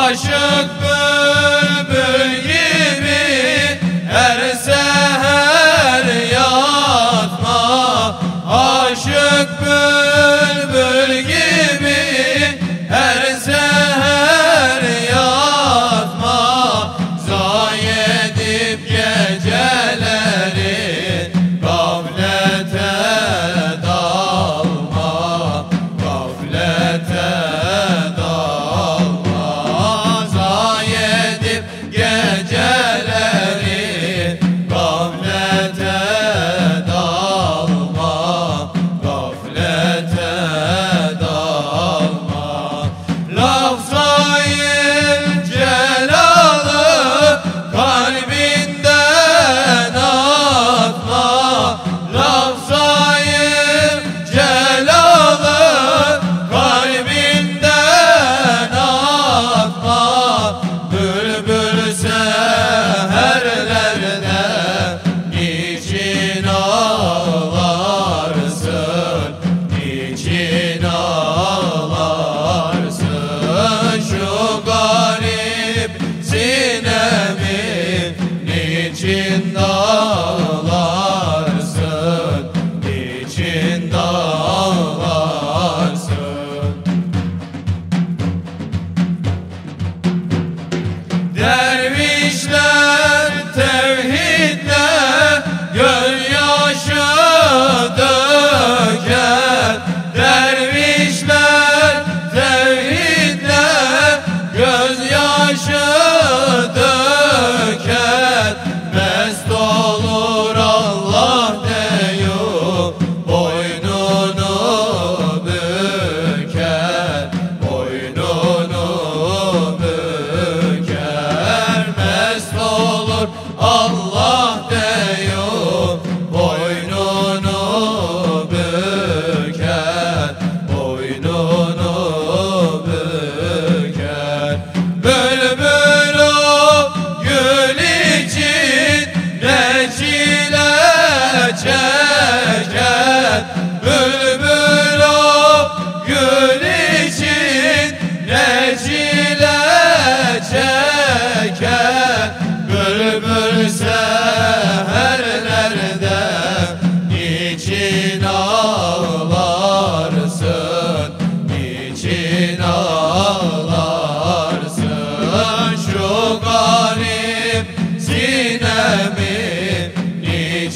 aşık bülbül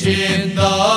için daha